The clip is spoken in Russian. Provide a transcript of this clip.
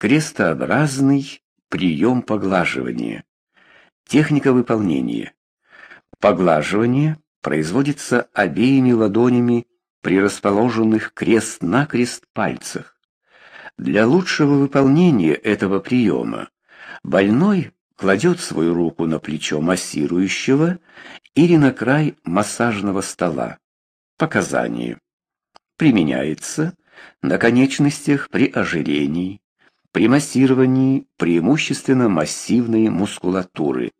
Крестообразный прием поглаживания. Техника выполнения. Поглаживание производится обеими ладонями при расположенных крест-накрест пальцах. Для лучшего выполнения этого приема больной кладет свою руку на плечо массирующего или на край массажного стола. Показания. Применяется на конечностях при ожирении, при массировании преимущественно массивной мускулатуры,